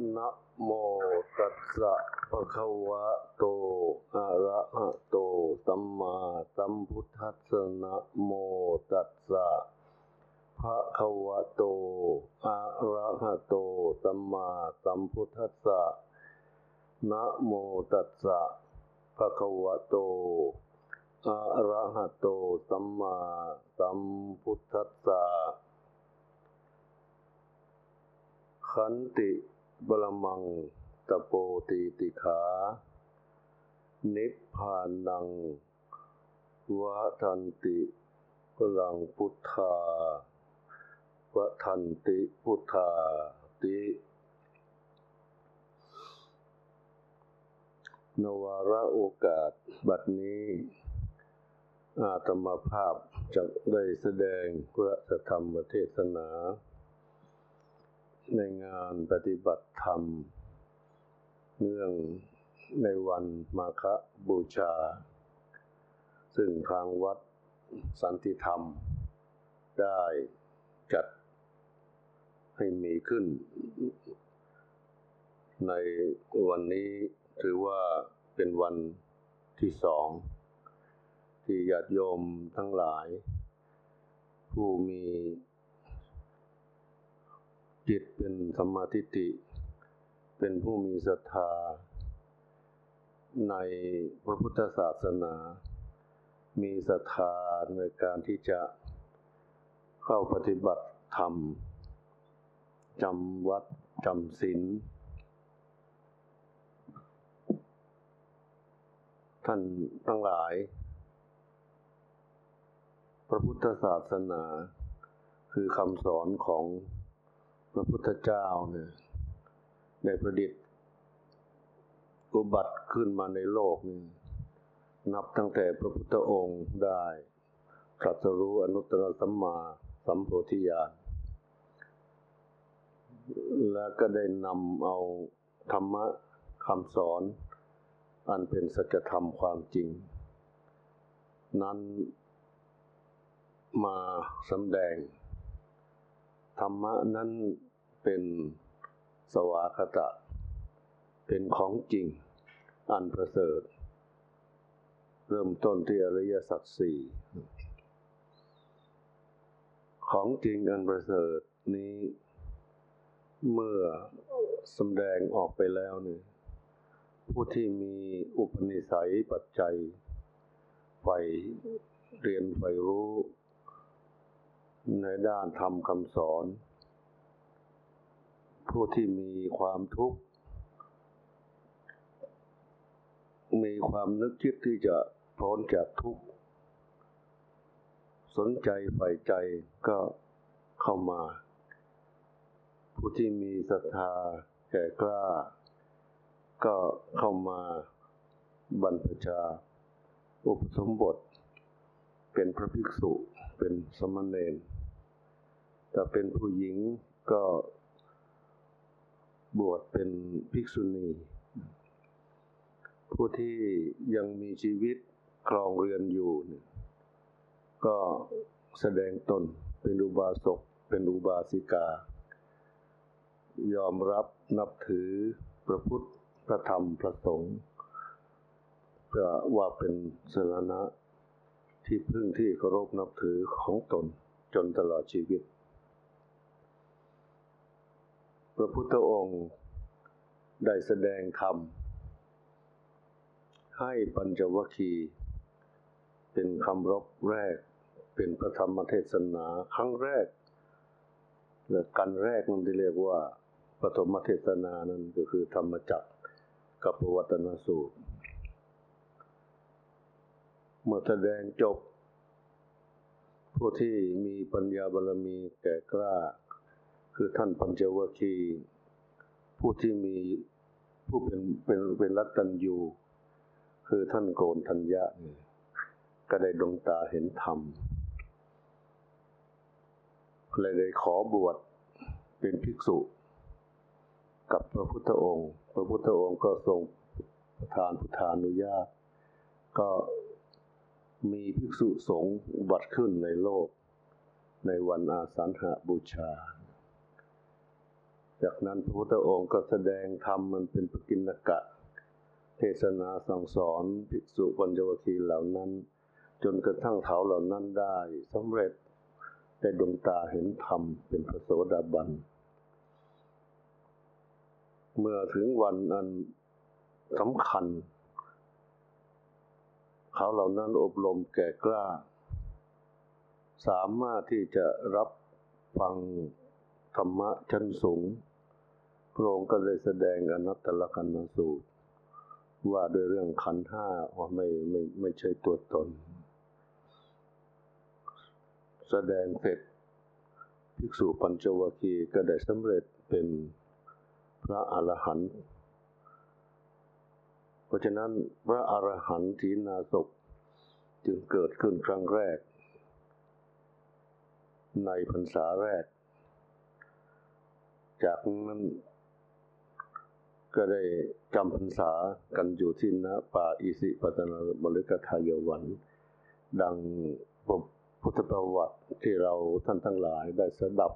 นะโมตัสสะภะคะวะโต อะระหะโต สัมมาสัมพุทธัสสะนะโมตัสสะภะคะวะโต อะระหะโต สัมมาสัมพุทธัสสะนะโมตัสสะภะคะวะโต อะระหะโต สัมมาสัมพุทธัสสะขันติ บรมังตะโปตีติขา นิพพานังวะทันติพลังพุทธาวะทันติพุทธาติ นวาระโอกาสบัดนี้ อาตมาภาพจะได้แสดงพระธรรมเทศนา ในงานปฏิบัติธรรม เนื่องในวันมาฆบูชา ซึ่งทางวัดสันติธรรม ได้จัดให้มีขึ้น ในวันนี้ถือว่าเป็นวันที่สอง ที่ญาติโยมทั้งหลาย ผู้มี จิตเป็นสมมาทิฏฐิเป็นผู้มีศรัทธา ในพระพุทธศาสนา มีศรัทธาในการที่จะเข้าปฏิบัติธรรมจำวัดจำศีลท่านทั้งหลาย พระพุทธศาสนาคือคำสอนของ พระพุทธเจ้าเนี่ยได้ประดิษฐ์อุบัติขึ้นมาในโลกนี่นับตั้งแต่พระพุทธองค์ได้ตรัสรู้อนุตตรสัมมาสัมโพธิญาณและก็ได้นำเอาธรรมะคำสอน อันเป็นสัจธรรมความจริง นั้นมาสำแดง ธรรมะนั้นเป็นสวากตะ เป็นของจริง อันประเสริฐ เริ่มต้นที่อริยสัจสี่ของจริงอันประเสริฐนี้เมื่อสำแดงออกไปแล้วเนี่ยผู้ที่มีอุปนิสัยปัจจัยไฟเรียนไฟรู้ ในด้านธรรมคำสอน ผู้ที่มีความทุกข์ มีความนึกคิดที่จะพ้นจากทุกข์ สนใจใฝ่ใจก็เข้ามา ผู้ที่มีศรัทธาแก่กล้า ก็เข้ามาบรรพชา อุปสมบท เป็นพระภิกษุ เป็นสมณเณรถ้าเป็นผู้หญิงก็บวชเป็นภิกษุณี ผู้ที่ยังมีชีวิตครองเรือนอยู่เนี่ยก็แสดงตนเป็นอุบาสกเป็นอุบาสิกา ยอมรับนับถือพระพุทธพระธรรมพระสงฆ์เพื่อว่าเป็นสรณะ ที่พึ่งที่เคารพนับถือของตนจนตลอดชีวิต พระพุทธองค์ได้แสดงธรรม ให้ปัญจวัคคีย์เป็นคำรบแรก เป็นพระธรรมเทศนาครั้งแรกและกันแรกนั่นที่เรียกว่าปฐมเทศนานั้นก็คือธรรมจักรกับปวัตนสูตร เมื่อแสดงจบ ผู้ที่มีปัญญาบารมีแก่กล้า คือท่านปัญจวัคคีผู้ที่มีผู้เป็นเป็นเป็นรัตตัญยูคือท่านโกนทัญญะก็ได้ดวงตาเห็นธรรมเลยได้ขอบวชเป็นภิกษุ กับพระพุทธองค์ พระพุทธองค์ก็ทรงประทานพุทธานุญาต ก็ มีภิกษุสงฆ์บัตรขึ้นในโลก ในวันอาสันหบูชา จากนั้นพระพุทธองค์ก็แสดงธรรมมันเป็นปกิณกะ เทศนาสั่งสอนภิกษุปัญจวัคคีเหล่านั้น จนกระทั่งเขาเหล่านั้นได้สำเร็จได้ดวงตาเห็นธรรมเป็นพระโสดาบัน เมื่อถึงวันอันสำคัญ เขาเหล่านั้นอบรมแก่กล้า สามารถที่จะรับฟังธรรมะชั้นสูง พระองค์ก็เลยแสดงอนัตตลกันสูตร ว่าด้วยเรื่องขันธ์ห้าว่าไม่ไม่ไม่ใช่ตัวตน แสดงเสร็จภิกษุปัญจวัคคีย์ก็ได้สำเร็จเป็นพระอรหันต์ ราะฉะนั้นพระอรหันต์ทีนาศพจึงเกิดขึ้นครั้งแรก ในพรรษาแรก จากนั้นก็ได้จำพรรษากันอยู่ที่ณป่าอิสิปตนบริกทายวัน ดังพุทธประวัติที่เราท่านทั้งหลายได้สดับ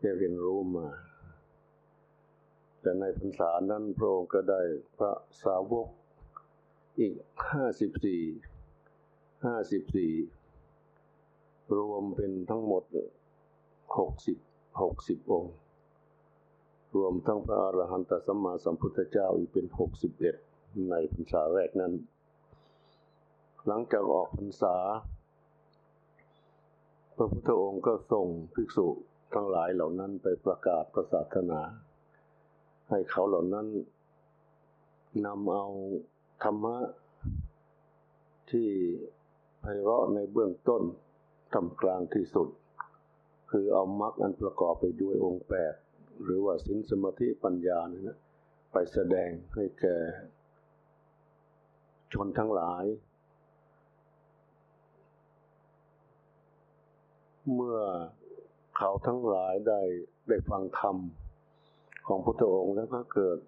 ได้เรียนรู้มา แต่ในพรรษานั้นพระองค์ก็ได้พระสาวกอีกห้าสิบสี่ห้าสิบสี่รวมเป็นทั้งหมดหกสิบหกสิบองค์ รวมทั้งพระอรหันตสัมมาสัมพุทธเจ้าอีกเป็นหกสิบเอ็ดในพรรษาแรกนั้น หลังจากออกพรรษา พระพุทธองค์ก็ส่งภิกษุทั้งหลายเหล่านั้นไปประกาศประศาสนา ให้เขาเหล่านั้นนำเอาธรรมะที่ไพเราะในเบื้องต้นทำกลางที่สุด คือเอามรรคอันประกอบไปด้วยองค์แปดหรือว่าสินสมาธิปัญญาเนี่ยนะไปแสดงให้แก่ชนทั้งหลาย เมื่อเขาทั้งหลายได้ได้ฟังธรรม ของพุทธองค์แล้วก็เกิด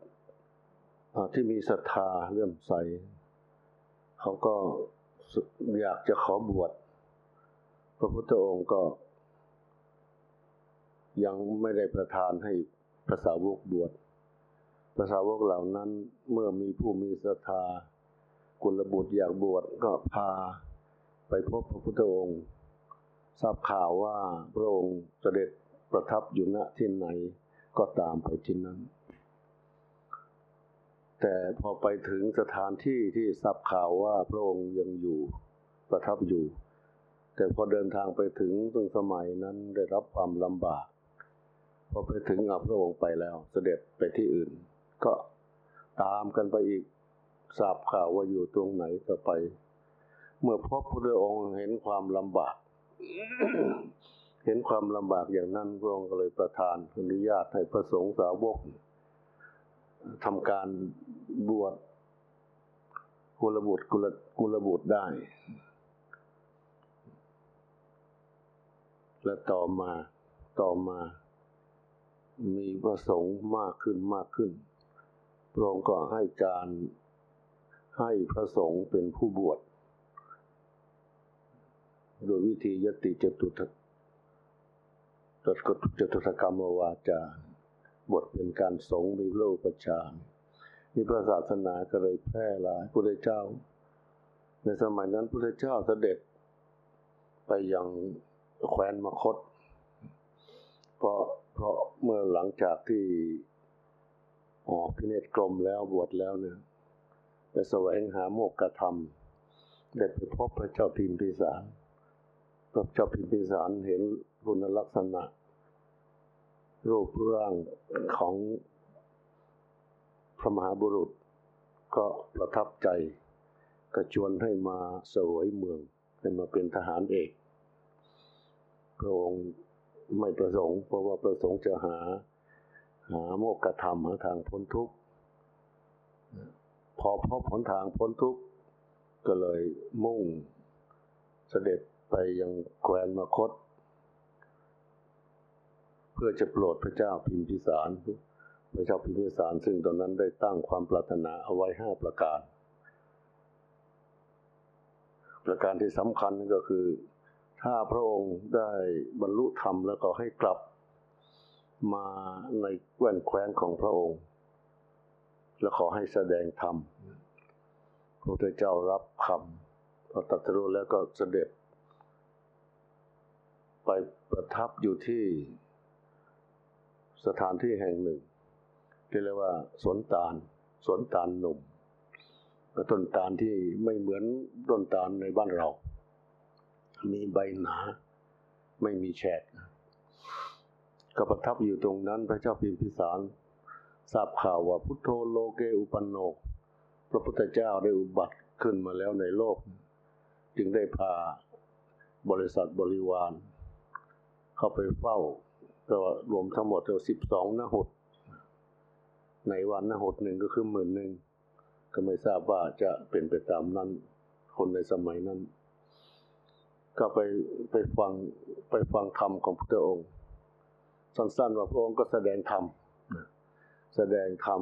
ที่มีศรัทธาเลื่อมใส เขาก็อยากจะขอบวช พระพุทธองค์ก็ ยังไม่ได้ประทานให้พระสาวกบวชพระสาวกเหล่านั้นเมื่อมีผู้มีศรัทธากุลบุตรอยากบวชก็พาไปพบพระพุทธองค์ทราบข่าวว่าพระองค์เสด็จประทับอยู่ณที่ไหน ก็ตามไปที่นั้น แต่พอไปถึงสถานที่ที่ทราบข่าวว่าพระองค์ยังอยู่ประทับอยู่ แต่พอเดินทางไปถึงตรงสมัยนั้นได้รับความลำบาก พอไปถึงอาพระองค์ไปแล้ว เสด็จไปที่อื่น ก็ตามกันไปอีกทราบข่าวว่าอยู่ตรงไหนก็ไป เมื่อพบพระองค์เห็นความลำบาก เห็นความลำบากอย่างนั้นพระองค์ก็เลยประทานอนุญาตให้พระสงฆ์สาวกทำการบวชกุลบุตรกุลกุลบุตรได้ และต่อมาต่อมา มีพระสงฆ์มากขึ้นมากขึ้น พระองค์ก็ให้การให้พระสงฆ์เป็นผู้บวช โดยวิธียติจตุทั จตุจตุถกรรมวาจา บทเป็นการสงมีโลกประชานนี่พระศาสนาก็เลยแพร่หลายพระเจ้า ในสมัยนั้นพระเจ้าเสด็จไปยังแคว้นมคต เพราะเพราะเมื่อหลังจากที่ออกพิเนตกรมแล้วบวชแล้วเนี่ยไปแสวงหาโมกขธรรมได้ไปพบพระเจ้าพิมพิสาร พระเจ้าพิมพิสารเห็น คุณลักษณะ รูปร่างของพระมหาบุรุษ ก็ประทับใจก็ชวนให้มาสวยเมือง ให้มาเป็นทหารเอก พระองค์ไม่ประสงค์ เพราะว่าประสงค์จะหาหาโมกขธรรมหาทางพ้นทุกข์พอพบผลทางพ้นทุกข์ก็เลยมุ่งเสด็จไปยังแคว้นมคต เพื่อจะโปรดพระเจ้าพิมพิสาร พระเจ้าพิมพิสารซึ่งตอนนั้นได้ตั้งความปรารถนาเอาไว้ห้าประการ ประการที่สำคัญก็คือ ถ้าพระองค์ได้บรรลุธรรมแล้วก็ให้กลับมาในแว่นแคว้นของพระองค์ และขอให้แสดงธรรมพระพุทธเจ้ารับคำพอตรัสรู้แล้วก็เสด็จ ไปประทับอยู่ที่ สถานที่แห่งหนึ่ง ที่เรียกว่าสวนตาลสวนตาลหนุ่มต้นตาลที่ไม่เหมือนต้นตาลในบ้านเรา มีใบหนา ไม่มีแฉกก็ประทับอยู่ตรงนั้นพระเจ้าพิมพิสารทราบข่าวว่าพุทโธโลเกอุปันโนพระพุทธเจ้าได้อุบัติขึ้นมาแล้วในโลก จึงได้พาบริษัทบริวาร เข้าไปเฝ้า ก็รวมทั้งหมดเท่าสิบสองนหด ในวันนหดหนึ่งก็คือหมื่นหนึ่งก็ไม่ทราบว่าจะเป็นไปตามนั้น คนในสมัยนั้น ก็ไปไปฟังไปฟังธรรมของพระองค์ สั้นๆว่าพระองค์ก็แสดงธรรมแสดงธรรม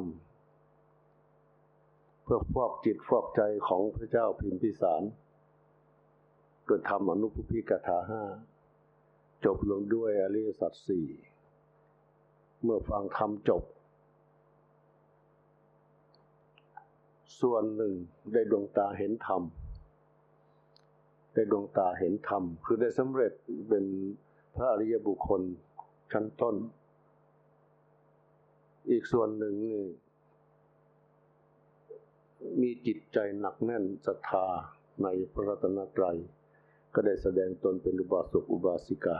เพื่อฟอกจิตฟอกใจของพระเจ้าพิมพิสารโดยธรรมอนุภพิกถาห้า จบลงด้วยอริยสัจสี่เมื่อฟังธรรมจบ ส่วนหนึ่งได้ดวงตาเห็นธรรม ได้ดวงตาเห็นธรรม คือได้สำเร็จเป็นพระอริยบุคคลชั้นต้น อีกส่วนหนึ่งนี่มีจิตใจหนักแน่นศรัทธาในพระรัตนตรัย ก็ได้แสดงตนเป็นอุบาสกอุบาสิกา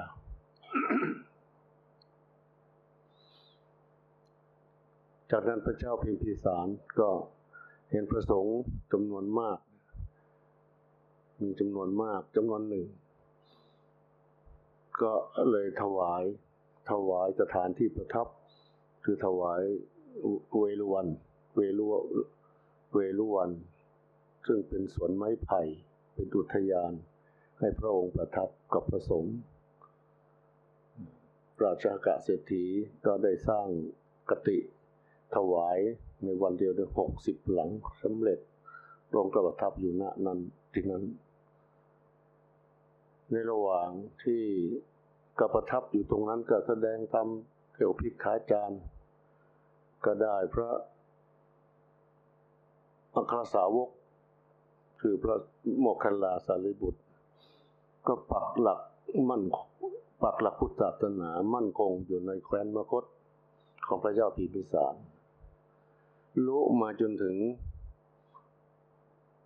จากนั้นพระเจ้าพิมพิสารก็เห็นพระสงฆ์จำนวนมาก มีจำนวนมากจำนวนหนึ่ง ก็เลยถวายถวายสถานที่ประทับ คือถวายเวลุวันเวลุเวลุวัน ซึ่งเป็นสวนไม้ไผ่ เป็นอุทยาน ให้พระองค์ประทับกับพระสงฆ์ราชากะเศรษฐีก็ได้สร้างกติถวายในวันเดียวได้หกสิบหลังสำเร็จลงประทับอยู่ณนั้นที่นั้น ในระหว่างที่ก็ประทับอยู่ตรงนั้นก็แสดงธรรมเกี่ยวพิกขาจารย์ ก็ได้พระอัครสาวก คือพระโมคคัลลาสารีบุตร ก็ปักหลักมั่นปักหลักพุทธศาสนามั่นคงอยู่ในแคว้นมคตของพระเจ้าพิมพิสารรู้มาจนถึง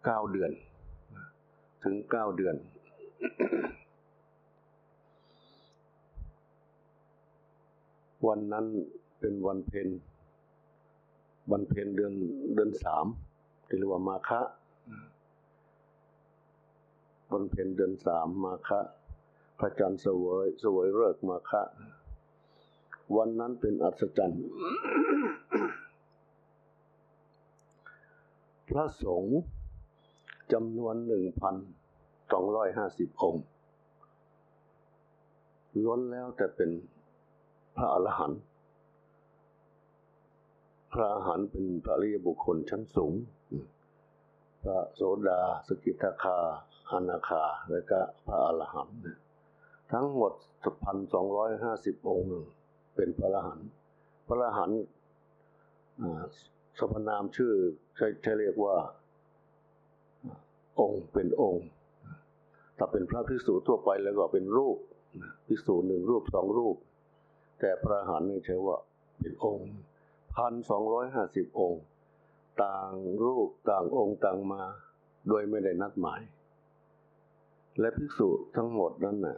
เก้าเดือน ถึงเก้าเดือน วันนั้นเป็นวันเพ็ญวันเพ็ญเดือนเดือนสามเรียกว่ามาคะ วันเพ็ญเดือนสามมาคะ พระจันทร์เสวยเสวยเลิกมาคะ วันนั้นเป็นอัศจรรย์ พระสงฆ์จำนวนหนึ่งพันสองร้อยห้าสิบองค์ ล้วนแล้วแต่เป็นพระอรหันต์พระอรหันต์เป็นพระริยบุคคลชั้นสูง พระโสดาสกิทาคา อนาคาและก็พระอรหันต์ทั้งหมดพันสองร้อยห้าสิบองค์เป็นพระอรหันต์พระอรหันต์สพนามชื่อใช้ใช้เรียกว่าองค์เป็นองค์ ถ้าเป็นพระภิกษุทั่วไปแล้วก็เป็นรูปภิกษุหนึ่งรูปสองรูป แต่พระหันนี่ใช้ว่าเป็นองค์พันสองร้อยห้าสิบองค์ ต่างรูปต่างองค์ต่างมา โดยไม่ได้นัดหมาย และภิกษุทั้งหมดนั้นน่ะ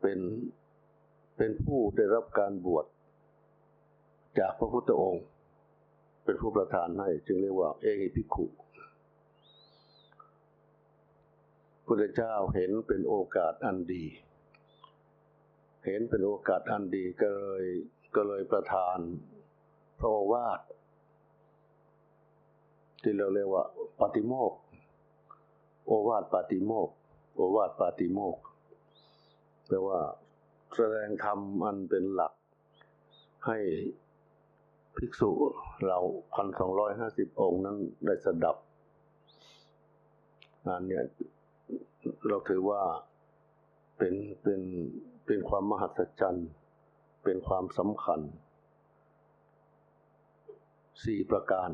เป็นเป็นผู้ได้รับการบวชจากพระพุทธองค์ เป็นผู้ประทานให้ จึงเรียกว่า เอหิภิกขุพุทธเจ้าเห็นเป็นโอกาสอันดี เห็นเป็นโอกาสอันดีก็เลยก็เลยประทานพระวาทที่เราเรียกว่าปฏิโมกโอวาทปฏิโมก โอวาทปฏิโมกแปลว่าแสดงธรรมอันเป็นหลัก ให้ภิกษุเราพันสองร้อยห้าสิบองค์นั้นได้สดับอันเนี้เราถือว่าเป็นเป็นเป็นความมหัศจรรย์ เป็นความสำคัญสี่ประการ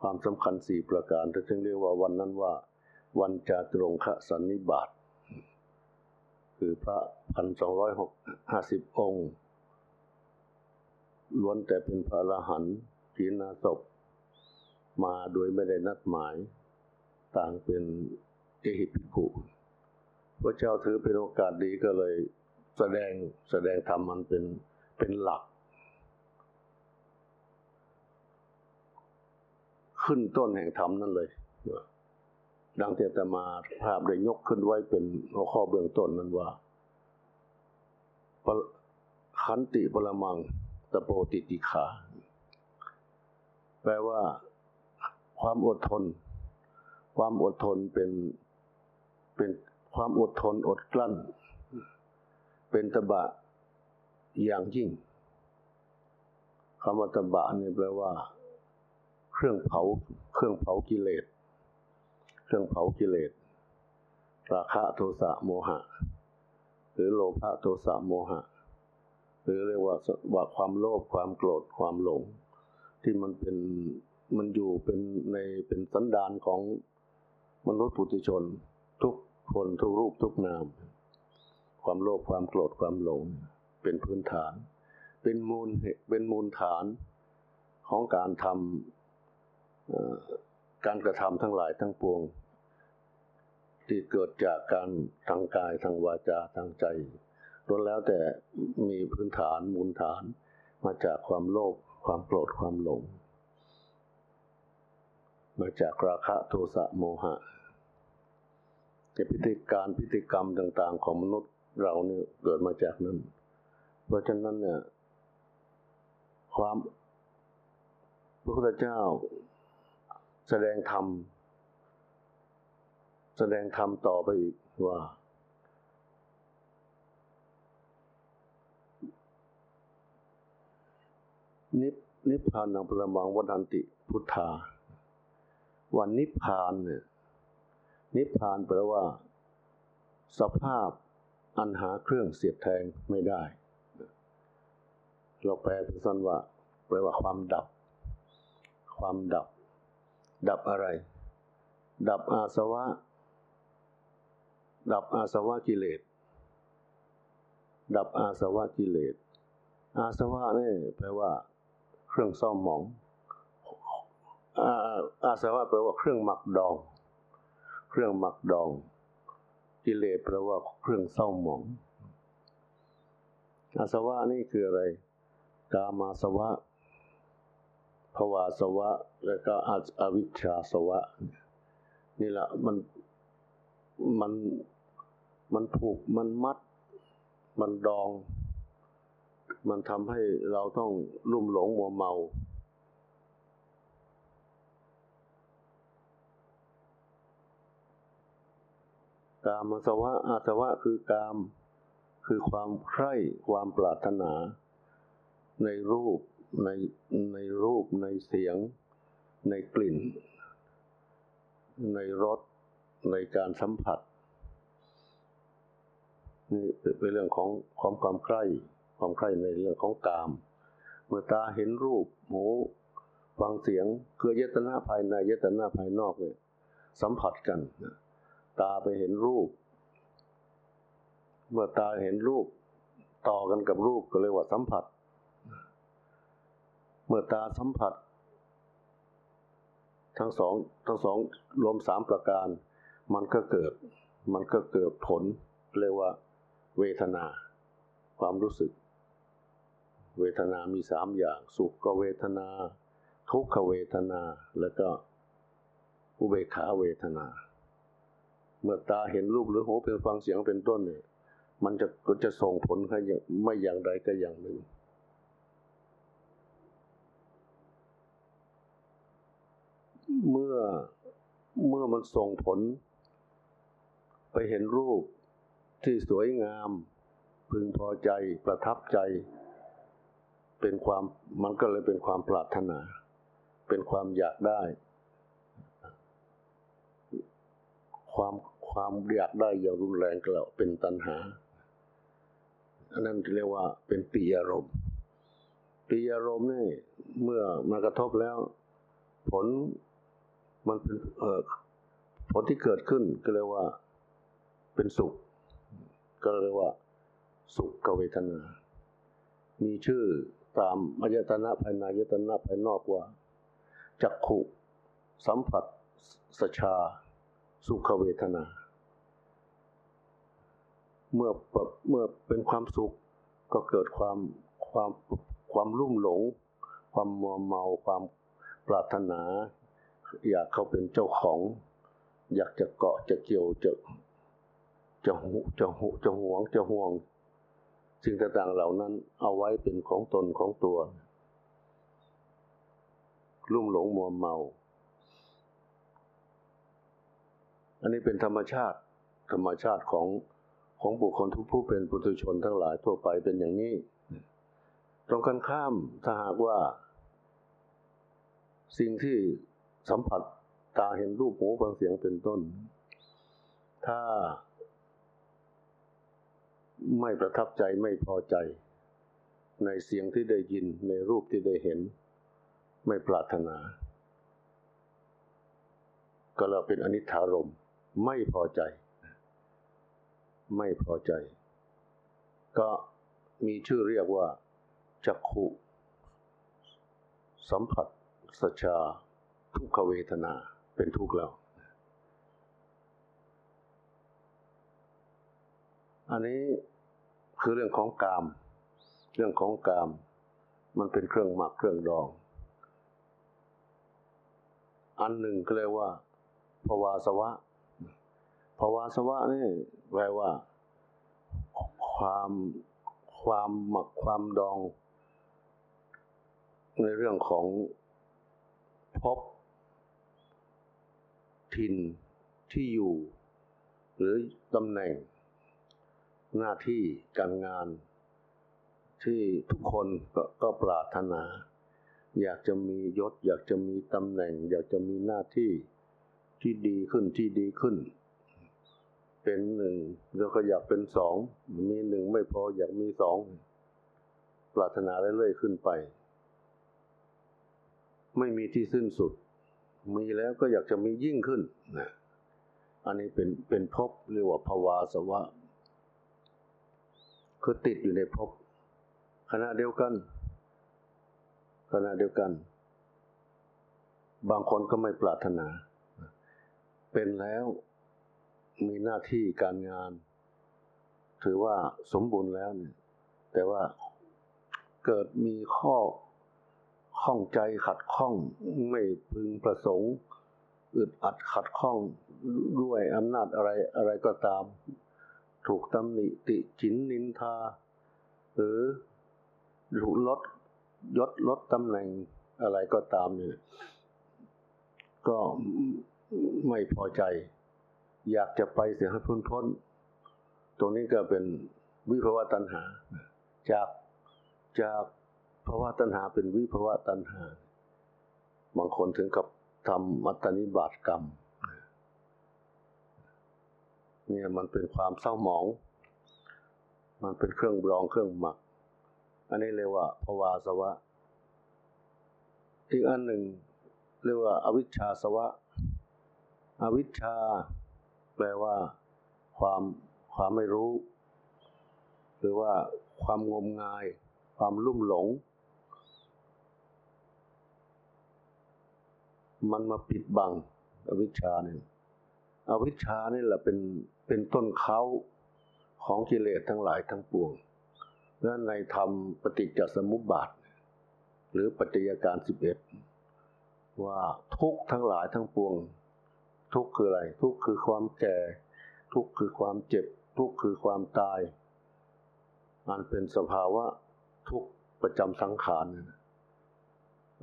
ความสำคัญสี่ประการถึงเรียกว่าวันนั้นว่า วันจาตรงคสันนิบาตคือพระพันสองร้อยหกห้าสิบองค์ล้วนแต่เป็นพระอรหันต์ทีนาศพมาโดยไม่ได้นัดหมาย ต่างเป็นเอหิภิกขุพระเจ้าถือเป็นโอกาสดีก็เลยแสดงแสดงธรรมมันเป็นเป็นหลัก ขึ้นต้นแห่งธรรมนั่นเลย ดังเทตมาภาพได้ยกขึ้นไว้เป็นหัวข้อเบื้องต้นนั้นว่าขันติปรมังตโปติติขา แปลว่า ความอดทน ความอดทนเป็นเป็นความอดทนอดกลั้น เป็นตบะอย่างยิ่งคำว่าตบะนี่แปลว่า เครื่องเผา เครื่องเผากิเลส เครื่องเผากิเลส ราคะโทสะโมหะ หรือโลภะโทสะโมหะ หรือเรียกว่าว่าความโลภความโกรธความหลง ที่มันเป็นมันอยู่เป็นในเป็นสันดานของมนุษย์ปุถุชน ทุกคนทุกรูปทุกนาม ความโลภความโกรธความหลง เป็นพื้นฐาน เป็นมูลเป็นมูลฐานของการทำ การกระทำทั้งหลายทั้งปวง ที่เกิดจากการทางกายทางวาจาทางใจล้วนแล้วแต่มีพื้นฐานมูลฐาน มาจากความโลภความโกรธความหลง มาจากราคะโทสะโมหะแต่พิธีการพิธีกรรมต่าง ๆ ของมนุษย์เราเนี่ยเกิดมาจากนั้น เพราะฉะนั้นเนี่ยความพระพุทธเจ้า แสดงธรรมแสดงธรรมต่อไปอีกว่า นิพนิพพานังปรมังวัฏันติพุทธา วันนิพพานเนี่ยนิพพานแปลว่า สภาพอันหาเครื่องเสียดแทงไม่ได้ เราแปลเป็นสั้นว่าแปลว่าความดับ ความดับ ดับอะไร ดับอาสวะ ดับอาสวะกิเลส ดับอาสวะกิเลส อาสวะนี่แปลว่า เครื่องซ่อมหมองอาสวะแปลว่าเครื่องหมักดอง เครื่องหมักดอง กิเลสแปลว่าเครื่องเศร้าหมอง อาสวะนี่คืออะไร กามาสวะ ภวาสวะ แล้วก็อวิชชาสวะ นี่แหละมันมันมันผูกมันมัด มันดอง มันทำให้เราต้องลุ่มหลงมัวเมากามสวะอาสวะคือกาม คือความใคร่ความปรารถนา ในรูป ในในรูปในเสียง ในกลิ่น ในรสในการสัมผัส นี่เป็นเรื่องของความความใคร่ความใคร่ในเรื่องของกาม เมื่อตาเห็นรูปหูฟังเสียงคือยตนาภายในยตนาภายนอกเนี่ย สัมผัสกันตาไปเห็นรูป เมื่อตาเห็นรูป ต่อกันกับรูปก็เรียกว่าสัมผัส เมื่อตาสัมผัส ทั้งสองทั้งสองรวมสามประการ มันก็เกิด มันก็เกิดผลเรียกว่าเวทนา ความรู้สึก เวทนามีสามอย่าง สุขก็เวทนา ทุกขเวทนา แล้วก็อุเบกขาเวทนา เมื่อตาเห็นรูปหรือหูเป็นฟังเสียงเป็นต้นเนี่ย มันจะก็จะส่งผลให้ไม่อย่างใดก็อย่างหนึ่ง เมื่อเมื่อมันส่งผล ไปเห็นรูปที่สวยงาม พึงพอใจประทับใจ เป็นความมันก็เลยเป็นความปรารถนา เป็นความอยากได้ ความความอยากได้อย่างรุนแรงก็แล้วเป็นตัณหาอันนั้นเรียกว่าเป็นปีอารมณ์ปีอารมณ์นี่เมื่อมากระทบแล้ว ผล มันเป็นเออผลที่เกิดขึ้นก็เรียกว่าเป็นสุข ก็เรียกว่า สุขเวทนา มีชื่อตามอายตนะภายในอายตนะภายนอกว่าจักขุ สัมผัสสชา สุขเวทนา เมื่อเมื่อเป็นความสุขก็เกิดความความความรุ่มหลง ความมัวเมาความปรารถนา อยากเขาเป็นเจ้าของ อยากจะเกาะจะเกี่ยวจะจะหูจะหูจะหวงจะห่วง สิ่งต่างๆเหล่านั้นเอาไว้เป็นของตนของตัว รุ่มหลงมัวเมา อันนี้เป็นธรรมชาติ ธรรมชาติของของบุคคลทุกผู้เป็นปุถุชนทั้งหลายทั่วไปเป็นอย่างนี้ ตรงกันข้ามถ้าหากว่า สิ่งที่ สัมผัสตาเห็นรูปหูฟังเสียงเป็นต้น ถ้า ไม่ประทับใจไม่พอใจ ในเสียงที่ได้ยินในรูปที่ได้เห็น ไม่ปรารถนา ก็เราเป็นอนิถารมไม่พอใจ ไม่พอใจ ก็มีชื่อเรียกว่าจักขุ สัมผัสสชา ทุกขเวทนาเป็นทุกข์แล้วอันนี้คือเรื่องของกาม เรื่องของกาม มันเป็นเครื่องหมักเครื่องดอง อันหนึ่งก็เรียกว่าภวาสวะภวาสวะนี่แปลว่า ความความหมักความดอง ในเรื่องของพบ ถิ่นที่อยู่ หรือตำแหน่ง หน้าที่การงาน ที่ทุกคนกก็ปรารถนา อยากจะมียศ อยากจะมีตำแหน่ง อยากจะมีหน้าที่ที่ดีขึ้นที่ดีขึ้น เป็นหนึ่งแล้วก็อยากเป็นสองมีหนึ่งไม่พออยากมีสองปรารถนาเรื่อยๆขึ้นไป ไม่มีที่สิ้นสุด มีแล้วก็อยากจะมียิ่งขึ้นนะอันนี้เป็นเป็นภพเรียกว่าภาวาสวะ คือติดอยู่ในภพขณะเดียวกัน ขณะเดียวกัน บางคนก็ไม่ปรารถนา เป็นแล้วมีหน้าที่การงาน ถือว่าสมบูรณ์แล้วเนี่ยแต่ว่าเกิดมีข้อ ข้องใจขัดข้องไม่พึงประสงค์อึดอัดขัดข้องด้วยอำนาจอะไรอะไรก็ตาม ถูกตำหนิติจินนินทา หรือถูกลดยศลดตำแหน่งอะไรก็ตามเนี่ยก็ไม่พอใจ อยากจะไปเสียให้พ้นพ้น ตรงนี้ก็เป็นวิภวตัณหา จากจาก ภาวะตัณหาเป็นวิภาวะตัณหา บางคนถึงกับทำมัตตนิบาตกรรม เนี่ยมันเป็นความเศร้าหมอง มันเป็นเครื่องรองเครื่องหมัก อันนี้เรียกว่าภาวาสวะ อีกอันหนึ่งเรียกว่าอาวิชชาสวะ อวิชชา แปลว่า ความความไม่รู้ หรือว่าความงมงาย ความลุ่มหลง มันมาปิดบังอวิชชาเนี่ยอวิชชานี่แหละเป็นเป็นต้นเขาของกิเลสทั้งหลายทั้งปวงและในธรรมปฏิจจสมุปบาท หรือปัจจัยการสิบเอ็ดว่าทุกทั้งหลายทั้งปวง ทุกคืออะไร ทุกคือความแก่ ทุกคือความเจ็บ ทุกคือความตาย มันเป็นสภาวะทุกประจำสังขารนน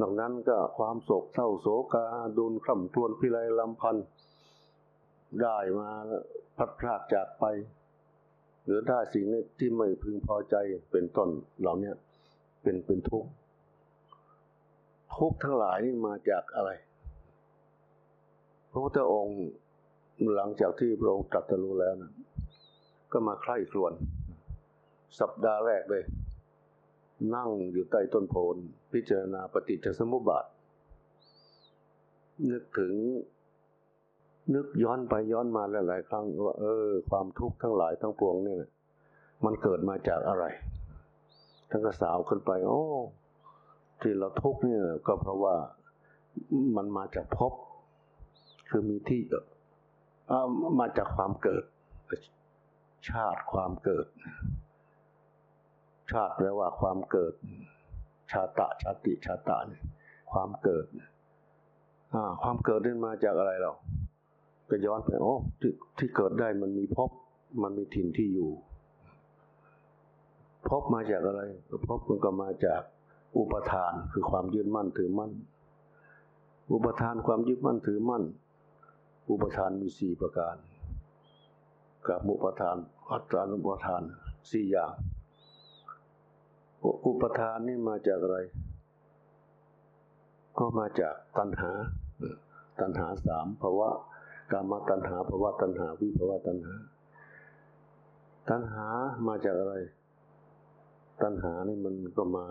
อกนั้นก็ความโศกเศร้าโศกาดุลคร่ำครวญพิไรลำพันธ์ได้มาพัดพรากจากไป หรือได้สิ่งนี้ที่ไม่พึงพอใจเป็นต้นเหล่านี้เป็นเป็นทุกข์ทุกข์ทั้งหลายนี่มาจากอะไรพระพุทธองค์หลังจากที่พระองค์ตรัสรู้แล้วนะก็มาใคร่ครวญสัปดาห์แรกเลย นั่งอยู่ใต้ต้นโพนพิจารณาปฏิจจสมุปบาท นึกถึง นึกย้อนไปย้อนมาหลาย ๆ ครั้งว่าเออ ความทุกข์ทั้งหลายทั้งปวงเนี่ยมันเกิดมาจากอะไร ทั้งกระสาวขึ้นไป โอ้ ที่เราทุกข์เนี่ย ก็เพราะว่ามันมาจากภพคือมีที่มาจากความเกิด ชาติความเกิด ชาติแปลว่าความเกิด ชาตะชาติชาตะเนี่ยความเกิดความเกิดนี่มาจากอะไรเราก็ย้อนไปโอ้ที่ที่เกิดได้มันมีภพมันมีถิ่นที่อยู่ภพมาจากอะไรภพมันก็มาจากอุปทานคือความยึดมั่นถือมั่น อุปทานความยึดมั่นถือมั่น อุปทานมีสี่ประการ กับอุปทานอัตตานุปทานสี่อย่าง อุปทานนี่มาจากอะไร ก็มาจากตัณหา ตัณหาสามภาวะกามตัณหาภาวะตัณหาวิภาวะตัณหา ตัณหามาจากอะไร ตัณหานี่มันก็มา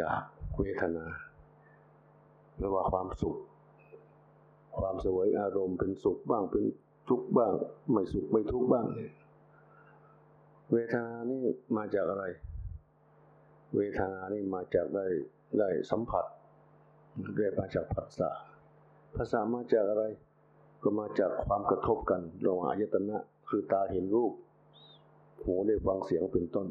จากเวทนาหรือว่าความสุข ความสวยอารมณ์เป็นสุขบ้างเป็นทุกข์บ้าง ไม่สุขไม่ทุกข์บ้างเนี่ยเวทนานี่มาจากอะไร เวทนานี่มาจากได้ได้สัมผัสเรียกมาจากภาษาภาษามาจากอะไร ก็มาจากความกระทบกันระหว่างอายตนะ คือตาเห็นรูป หูได้ฟังเสียงเป็นต้น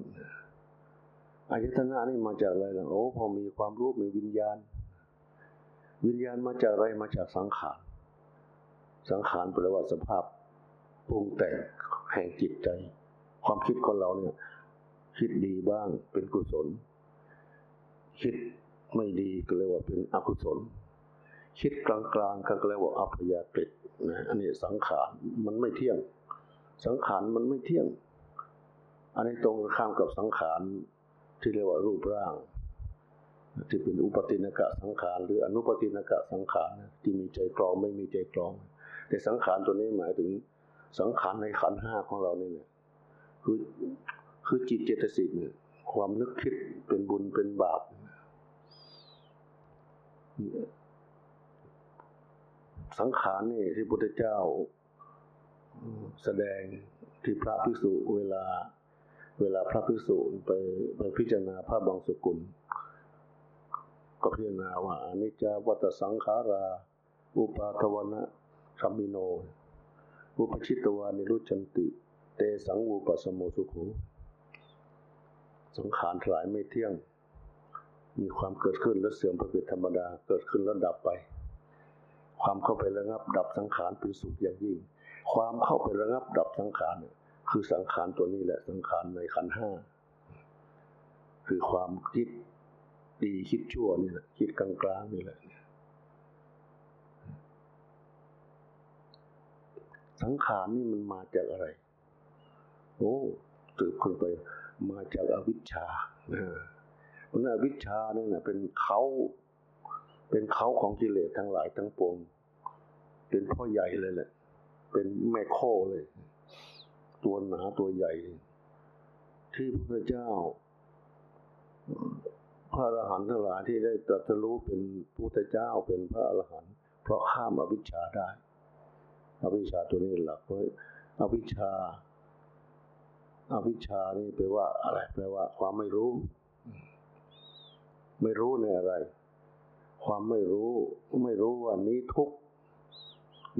อายตนะนี่มาจากอะไรล่ะโอ้พอมีความรู้มีวิญญาณ วิญญาณมาจากอะไรมาจากสังขารสังขารแปลว่าสภาพปรุงแต่งแห่งจิตใจ ความคิดของเราเนี่ย คิดดีบ้างเป็นกุศล คิดไม่ดีก็เรียกว่าเป็นอกุศล คิดกลางๆก็เรียกว่าอัพยากฤินะอันนี้สังขารมันไม่เที่ยง สังขารมันไม่เที่ยง อันนี้ตรงข้ามกับสังขารที่เรียกว่ารูปร่าง ที่เป็นอุปตินกะสังขาร หรืออนุปตินกะสังขารที่มีใจกรองไม่มีใจกรอง แต่สังขารตัวนี้หมายถึงสังขารในขันห้าของเราเนี่ย คือคือจิตเจตสิกเนี่ยความนึกคิดเป็นบุญเป็นบาป สังขารนี่ที่พุทธเจ้าแสดงที่พระภิกษุเวลา เวลาพระภิกษุไปไปพิจารณาพระบางสกุล ก็พิจารณาว่าอนิจจวัตสังขารา อุปาทวนะคัมมิโน อุปชิตวานิรุจันติ เตสังอุปสมโมสุขุสังขารหลายไม่เที่ยง มีความเกิดขึ้นและเสื่อมไปเป็นธรรมดา เกิดขึ้นแล้วดับไป ความเข้าไประงับ ดับสังขารเป็นสุขอย่างยิ่ง ความเข้าไประงับดับสังขารเนี่ยคือสังขารตัวนี้แหละสังขารในขันห้าคือความคิดดีคิดชั่วนี่แหละคิดกลางๆนี่แหละสังขารนี่มันมาจากอะไร โอ้ตืบขึ้นไปมาจากอวิชชาเพ ราะอวิชชาเนี่ยนะเป็นเขาเป็นเขาของกิเลสทั้งหลายทั้งปวง เป็นพ่อใหญ่เลยแหละ เป็นแม่โคเลย ตัวหนาตัวใหญ่ ที่พระเจ้า พระอรหันต์ทั้งหลายที่ได้ตรัสรู้เป็นพุทธเจ้าเป็นพระอรหันต์เพราะข้ามอวิชชาได้ อวิชชาตัวนี้หลักเพราะอวิชชาอวิชชานี่แปลว่าอะไรแปลว่าความไม่รู้ ไม่รู้ในอะไร ความไม่รู้ ไม่รู้ว่านี้ทุก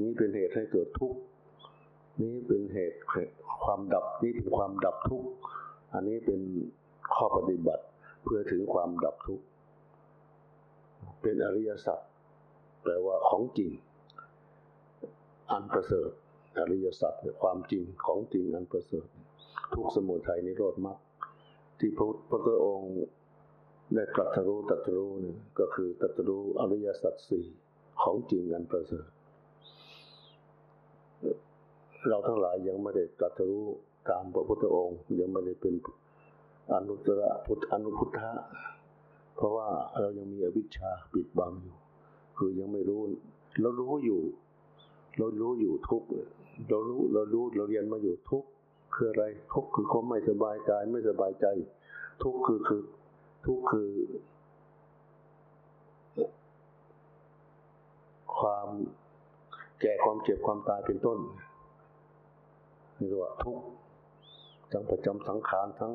นี้เป็นเหตุให้เกิดทุกนี้เป็นเหตุความดับนี้เป็นความดับทุกอันนี้เป็นข้อปฏิบัติเพื่อถึงความดับทุกเป็นอริยสัจแปลว่าของจริง อันประเสริฐอริยสัจความจริงของจริงอันประเสริฐ ทุกสมุทัยนิโรธมรรคที่พระพุทธองค์ ได้ตรัสรู้ตรัสรู้นี่ก็คือตรัสรู้อริยสัจสี่ของจริงอันประเสริฐเราทั้งหลายยังไม่ได้ตรัสรู้ตามพระพุทธองค์ ยังไม่ได้เป็นอนุตตรพุทธอนุพุทธะเพราะว่าเรายังมีอวิชชาปิดบังอยู่ คือยังไม่รู้ เรารู้อยู่ เรารู้อยู่ทุกเรารู้เรารู้เราเรียนมาอยู่ทุกคืออะไร ทุกคือความไม่สบายกายไม่สบายใจ ทุกคือคือ ทุกข์คือ ความแก่ความเจ็บความตายเป็นต้นนี่เรียกว่าทุกข์ทั้งประจำสังขารทั้ง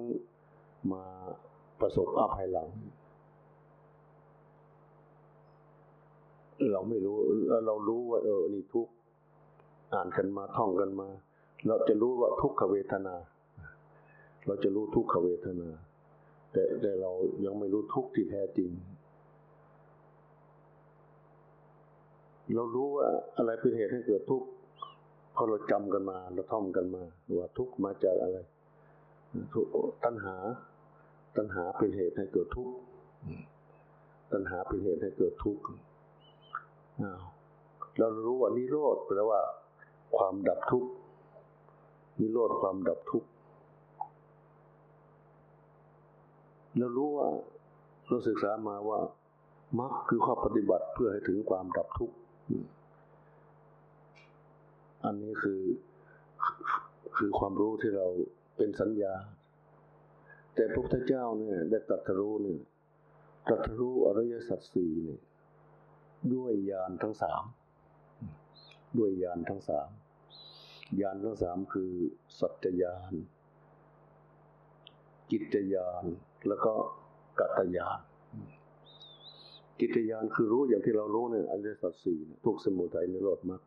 มาประสบอาภัยหลัง เราไม่รู้เรารู้ว่า เออ นี่ทุกข์อ่านกันมาท่องกันมา เราจะรู้ว่าทุกขเวทนา เราจะรู้ทุกขเวทนา แต่แต่เรายังไม่รู้ทุกข์ที่แท้จริง เรารู้ว่าอะไรเป็นเหตุให้เกิดทุกข์เพราะเราจำกันมาเราท่องกันมา ว่าทุกข์มาจากอะไรทุกตัณหา ตัณหาเป็นเหตุให้เกิดทุกข์ตัณหาเป็นเหตุให้เกิดทุกข์เรารู้ว่านิโรธแปลว่า ความดับทุกข์นิโรธความดับทุกข์ เรารู้ว่าเราศึกษามาว่ามรรคคือข้อปฏิบัติเพื่อให้ถึงความดับทุกข์อันนี้คือคือความรู้ที่เราเป็นสัญญา แต่พระพุทธเจ้าเนี่ย ได้ตรัสรู้เนี่ยตรัสรู้อริยสัจสี่เนี่ย ด้วยญาณทั้งสามด้วยญาณทั้งสามญาณทั้งสามคือสัจญาณ จิตญาณแล้วก็กัตญาณจิตญาณคือรู้อย่างที่เรารู้เนี่ยอริยสัจสี่ทุกสมุทัยนิโรธมรรค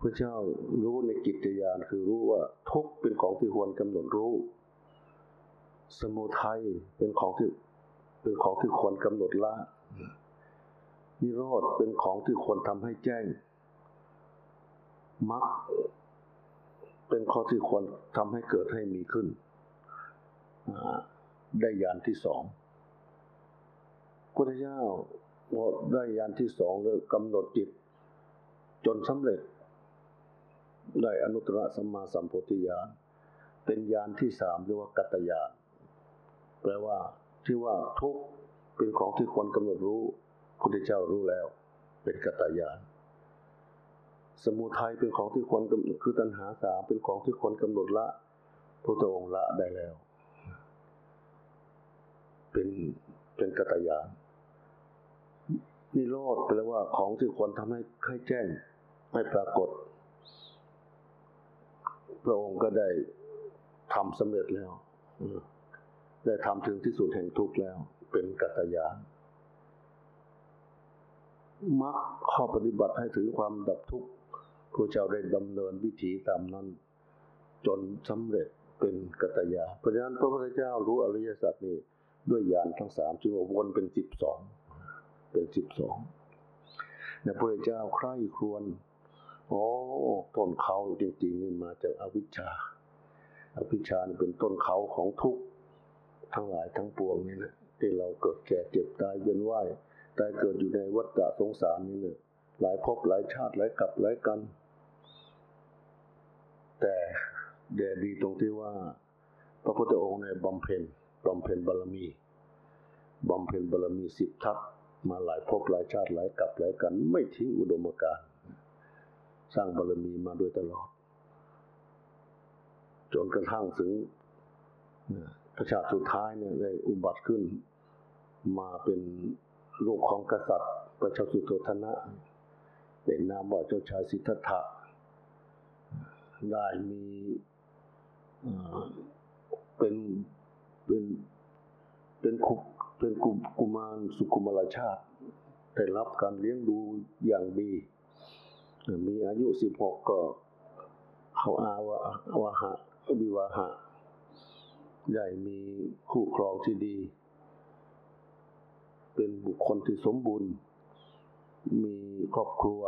พระเจ้ารู้ในกิจญาณคือรู้ว่าทุกเป็นของที่ควรกำหนดรู้ สมุทัยเป็นของที่เป็นของที่ควรกำหนดละนิโรธเป็นของที่ควรทำให้แจ้งมรรคเป็นข้อที่ควรทำให้เกิดให้มีขึ้น ได้ยานที่สองพุทธเจ้าได้ยานที่สองเลยกำหนดจิต จนสำเร็จ ได้อนุตตรสัมมาสัมโพธิญาณเป็นญาณที่สามเรียกว่ากัตญาณแปลว่าที่ว่าทุกเป็นของที่ควรกำหนดรู้พุทธเจ้ารู้แล้ว เป็นกัตญาณสมุทัยเป็นของที่ควรคือตัณหาสามเป็นของที่ควรกำหนดละพระองค์ละได้แล้ว เป็นเป็นกัตยานนิโรธแปลว่าของที่ควรทำให้ให้แจ้งให้ปรากฏ พระองค์ก็ได้ทำสำเร็จแล้วได้ทำถึงที่สุดแห่งทุกข์แล้ว เป็นกัตยานมักข้อปฏิบัติให้ถึงความดับทุกข์พระเจ้าได้ดำเนินวิถีตามนั้น จนสำเร็จเป็นกัตยาเพราะฉะนั้นพระพุทธเจ้ารู้อริยสัจนี่ ด้วยญาณทั้งสามจึงวนเป็นสิบสองเป็นสิบสองพระพุทธเจ้าใคร่ครวญโอ้ต้นเขาจริงๆนี่มาจากอวิชชา อวิชชาเป็นต้นเขาของทุกข์ทั้งหลายทั้งปวงนี่นะที่เราเกิดแก่เจ็บตายเวียนว่ายตายเกิดอยู่ในวัฏฏะสงสารนี่เลยหลายภพหลายชาติหลายกับหลายกัน แต่เดดีตรงที่ว่า พระพุทธองค์ในบำเพ็ญ บำเพ็ญบารมีบำเพ็ญบารมีสิบทัศมาหลายภพหลายชาติหลายกับหลายกัน ไม่ทิ้งอุดมการณ์สร้างบารมีมาโดยตลอด จนกระทั่งถึงพระชาติสุดท้ายเนี่ยได้อุบัติขึ้น มาเป็นลูกของกษัตริย์ พระเจ้าสุโธธนะเป็นนามว่าเจ้าชายสิทธัตถะได้มีเป็น เป็นเป็นคุเป็นกลุ่มกุมารสุกุมารชาติ ได้รับการเลี้ยงดูอย่างดี มีอายุสิบหกก็เขาอาวะอวหะวิวาหะใหญ่มีคู่ครองที่ดี เป็นบุคคลที่สมบูรณ์ มีครอบครัว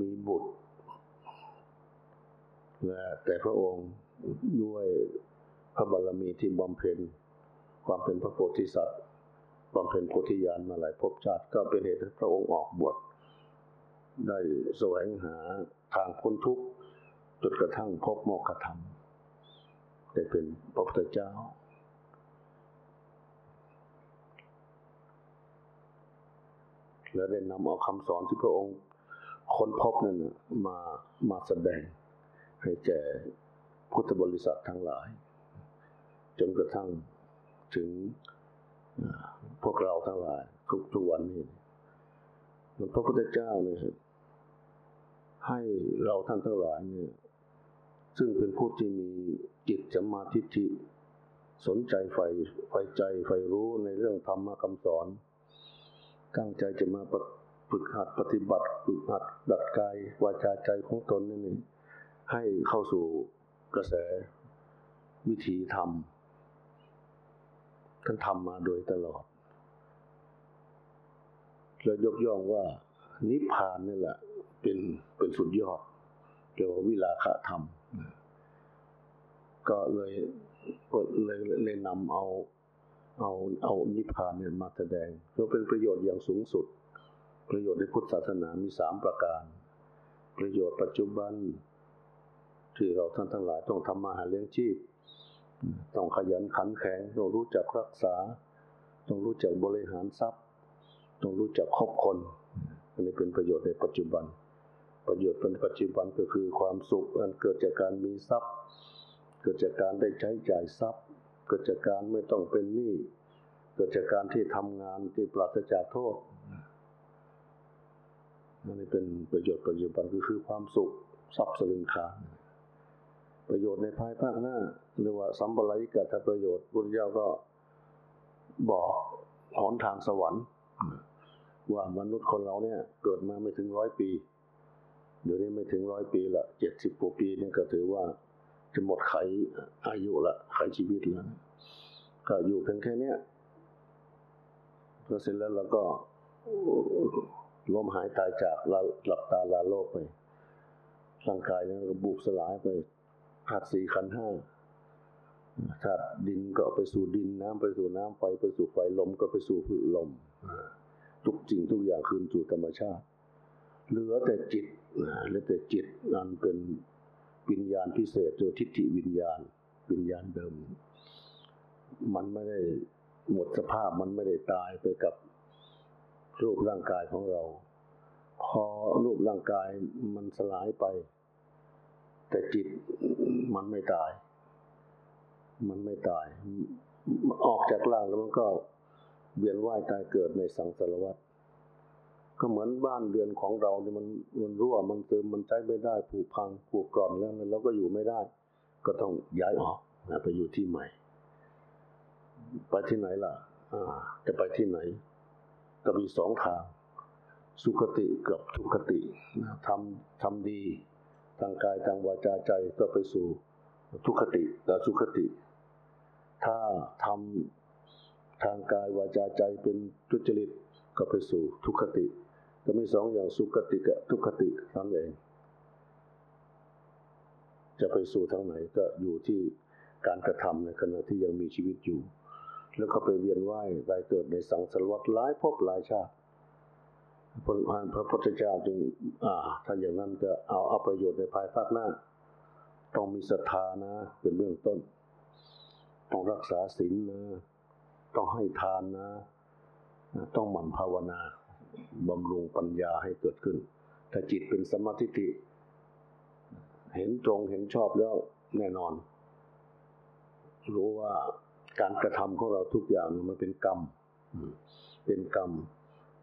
มีบุตรและแต่พระองค์ด้วย ระบารมีที่บำเพ็ญความเป็นพระโพธิสัตว์บำเพ็ญโพธิญาณมาหลายภพชาติก็เป็นเหตุให้พระองค์ออกบวชได้แสวงหาทางพ้นทุกข์จนกระทั่งพบโมกขธรรมได้เป็นพระพุทธเจ้า และได้นำเอาคำสอนที่พระองค์ค้นพบนั่นมามาแสดงให้แก่พุทธบริษัททั้งหลาย จนกระทั่งถึงพวกเราทั้งหลายทุกทุกวันนี้พระพุทธเจ้าเนี่ยให้เราท่านทั้งหลายเนี่ย ซึ่งเป็นผู้ที่มีจิตสัมมาทิฏฐิสนใจใฝ่ใฝ่ใจใฝ่รู้ในเรื่องธรรมะคำสอน ตั้งใจจะมาฝึกหัดปฏิบัติฝึกหัดดัดกายวาจาใจของตนนี่ให้เข้าสู่กระแสวิถีธรรม ท่านทำมาโดยตลอดแล้วยกย่องว่านิพพานนี่แหละ เป็นเป็นสุดยอดเกี่ยวกับวิลาคะธรรม ก็เลยเลยเลยนำเอาเอาเอานิพพานเนี่ยมาแสดงเพราะเป็นประโยชน์อย่างสูงสุด ประโยชน์ในพุทธศาสนามีสามประการ ประโยชน์ปัจจุบัน ที่เราท่านทั้งหลายต้องทำมาหาเลี้ยงชีพ ต้องขยันขันแข็งต้องรู้จักรักษา ต้องรู้จักบริหารทรัพย์ ต้องรู้จักคบคนอันนี้เป็นประโยชน์ในปัจจุบัน ประโยชน์เป็นปัจจุบันก็คือความสุขอันเกิดจากการมีทรัพย์ เกิดจากการได้ใช้จ่ายทรัพย์ เกิดจากการไม่ต้องเป็นหนี้เกิดจากการที่ทำงานที่ปราศจากโทษนั่นเป็นประโยชน์ปัจจุบันก็คือความสุขทรัพย์สลึงคา ประโยชน์ในภายภาคหน้าหรือว่าสัมปรายกัตประโยชน์พุทธเจ้าก็บอกหนทางสวรรค์ ว่ามนุษย์คนเราเนี่ย เกิดมาไม่ถึงร้อยปี เดี๋ยวนี้ไม่ถึงร้อยปีละเจ็ดสิบกว่าปีเนี่ยก็ถือว่าจะหมดไขอายุละไขชีวิตแล้วก็อยู่เพียงแค่นี้พอเสร็จแล้วเราก็ล้มหายตายจากหลับตาลาโลกไปร่างกายนั้นก็บุบสลายไป ธาตุสี่ขันห้าธาตุดินก็ไปสู่ดินน้ำไปสู่น้ำไฟไปสู่ไฟลมก็ไปสู่ลมทุกสิ่งทุกอย่างคืนสู่ธรรมชาติ เหลือแต่จิตเหลือแต่จิตนั้นเป็นวิญญาณพิเศษตัวทิฏฐิวิญญาณ วิญญาณเดิม มันไม่ได้หมดสภาพมันไม่ได้ตายไปกับรูปร่างกายของเรา พอรูปร่างกายมันสลายไป แต่จิตมันไม่ตาย มันไม่ตาย ออกจากร่างแล้วมันก็เวียนว่ายตายเกิดในสังสารวัฏก็เหมือนบ้านเรือนของเราเนี่ยมันมันรั่วมันเติมมันใช้ไม่ได้ผุพังผุกร่อนแล้วเราก็อยู่ไม่ได้ ก็ต้องย้ายออกไปอยู่ที่ใหม่ ไปที่ไหนล่ะ อ่า จะไปที่ไหน ก็มีสองทาง สุขติกับทุกติทำทำดี ทางกายทางวาจาใจก็ไปสู่ทุคติกับสุขติ ถ้าทำทางกายวาจาใจเป็นทุจริตก็ไปสู่ทุคติจะมีสองอย่างสุขติกับทุกขตินั่นเอง จะไปสู่ทางไหนก็อยู่ที่การกระทำในขณะที่ยังมีชีวิตอยู่ แล้วก็ไปเวียนว่ายตายเกิดในสังสารวัฏหลายภพหลายชาติ พระพระพุทธเจ้าจึงอ่าถ้าอย่างนั้นจะเอาเอาประโยชน์ในภายภาคหน้า ต้องมีศรัทธานะ เป็นเบื้องต้น ต้องรักษาศีลนะ ต้องให้ทานนะ ต้องหมั่นภาวนาบำรุงปัญญาให้เกิดขึ้น ถ้าจิตเป็นสมาธิิเห็นตรงเห็นชอบแล้วแน่นอน รู้ว่าการกระทำของเราทุกอย่างมันเป็นกรรม เป็นกรรม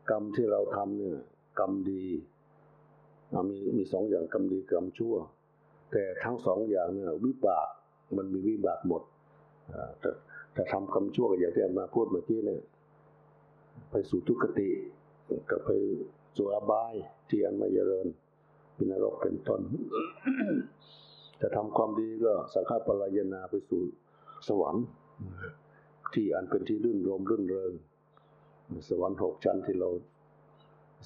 กรรมที่เราทำเนี่ยกรรมดีมีมีสองอย่างกรรมดีกรรมชั่ว แต่ทั้งสองอย่างเนี่ยวิบากมันมีวิบากหมดแต่แต่ทำกรรมชั่วอย่างที่มาพูดเมื่อกี้เนี่ย ไปสู่ทุกขติก็ไปสู่อบายที่อันไม่เจริญเป็นนรกเป็นต้นจะทำความดีก็สังฆปรายนาไปสู่สวรรค์ ที่อันเป็นที่รื่นรมรื่นเริง สวรรค์หกชั้นที่เรา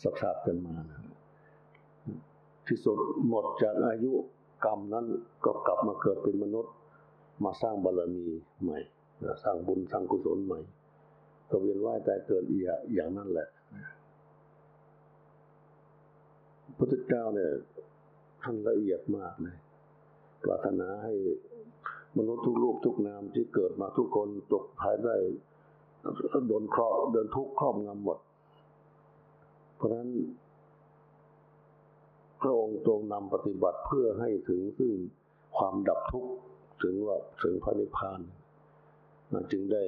สับสาบกันมาที่สุดหมดจากอายุกรรมนั้นก็กลับมาเกิดเป็นมนุษย์ มาสร้างบารรมีใหม่ สร้างบุญสร้างกุศลใหม่ ก็เวียนว่ายตายเกิดอีกอย่างนั้นแหละพุทธเจ้าเนี่ยท่านละเอียดมากเลยปรารถนาให้มนุษย์ทุกรูปทุกนามที่เกิดมาทุกคนตกภายได้ โดนครอบเดินทุกข์ครอบงำหมด เพราะฉะนั้น พระองค์ทรงนำปฏิบัติเพื่อให้ถึงซึ่งความดับทุกข์ถึงว่าถึงพระนิพพานจึงได้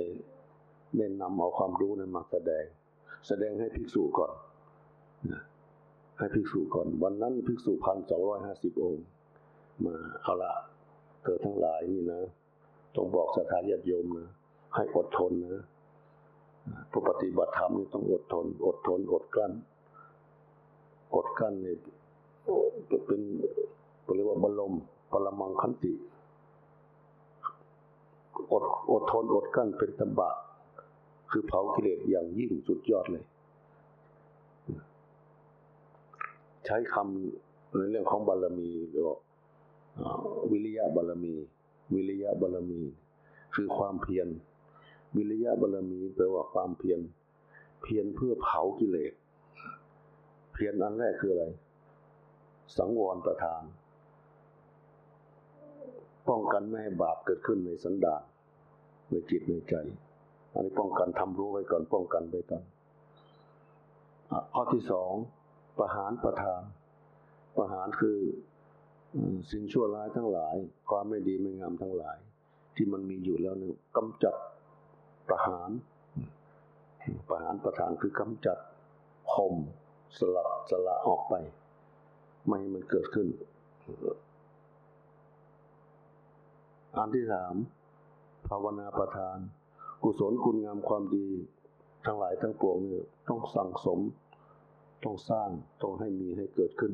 ได้นำเอาความรู้นั้นมาแสดง แสดงให้ภิกษุก่อนให้ภิกษุก่อน วันนั้นภิกษุพันสองร้อยห้าสิบองค์ มาเอาละเธอทั้งหลายนี่นะต้องบอกสถาญาติโยมนะให้อดทนนะ ผู้ปฏิบัติธรรมนี่ต้องอดทน อดทน อดกลั้น อดกลั้นนี่เป็นเรียกว่าบรมปรมังคันติ อดอดทนอดกลั้นเป็นตบะ คือเผากิเลสอย่างยิ่งสุดยอดเลย ใช้คำในเรื่องของบารมีหรือว่าวิริยะบารมี วิริยะบารมี คือความเพียร วิริยะบารมีแปลว่าความเพียรเพียรเพื่อเผากิเลส เพียรอันแรกคืออะไร สังวรประทาน ป้องกันไม่ให้บาปเกิดขึ้นในสันดานในจิตในใจ อันนี้ป้องกันทำรู้ไว้ก่อนป้องกันไว้ก่อนข้อที่สองประหารประทาน ประหารคือสิ่งชั่วร้ายทั้งหลาย ความไม่ดีไม่งามทั้งหลาย ที่มันมีอยู่แล้วนี่กำจัด ประหาร ประหารประทานคือกำจัดข่มสลัดสละออกไป ไม่ให้มันเกิดขึ้น อันที่สามภาวนาประทาน กุศลคุณงามความดี ทั้งหลายทั้งปวงเนี่ยต้องสั่งสม ต้องสร้างต้องให้มีให้เกิดขึ้น